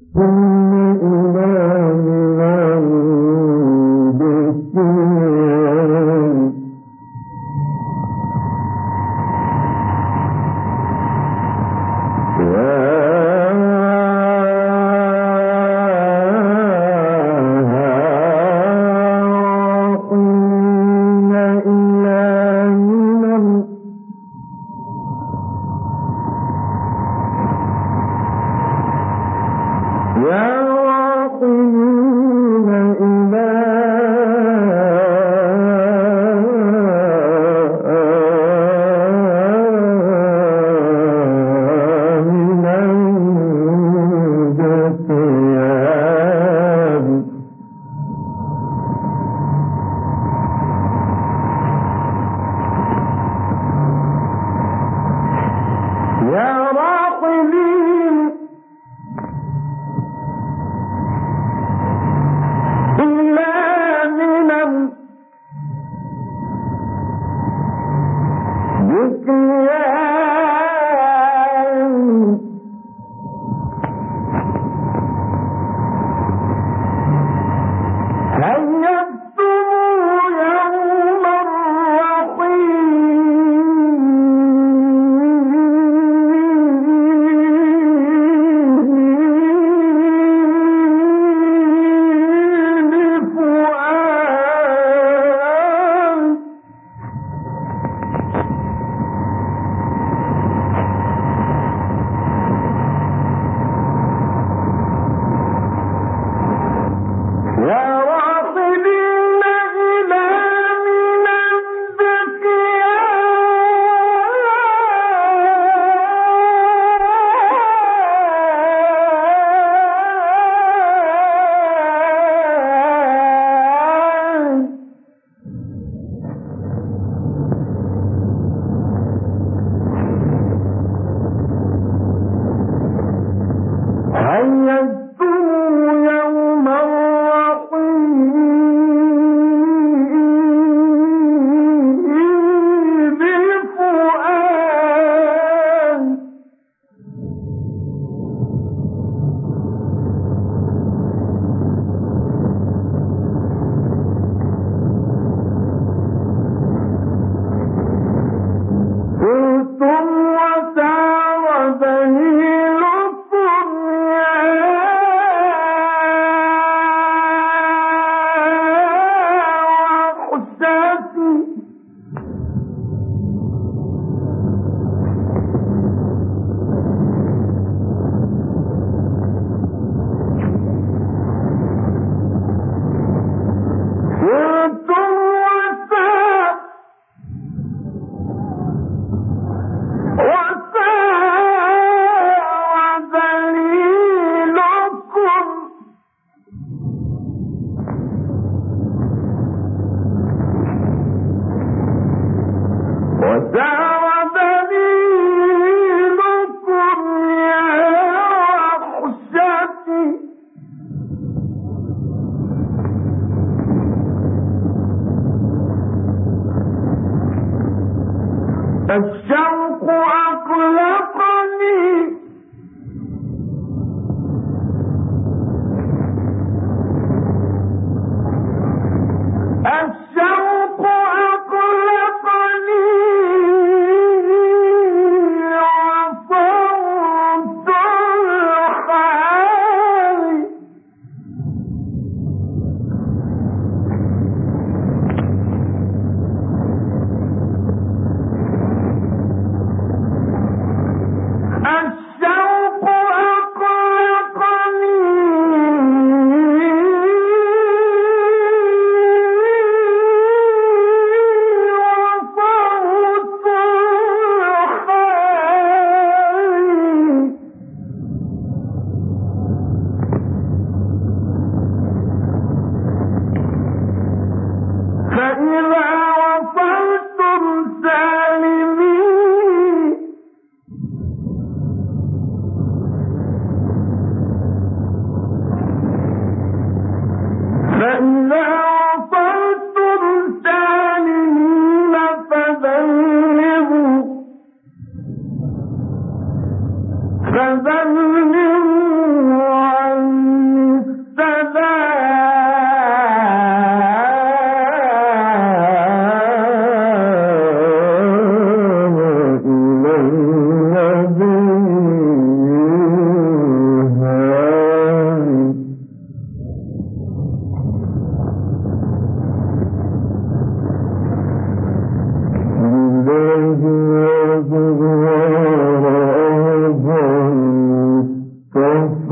Boom. Well, Looking أخلف فذلهم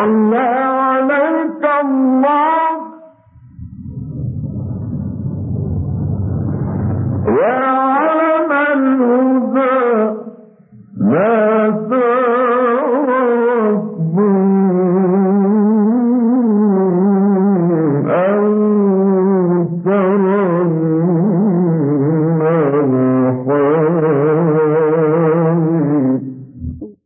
والنار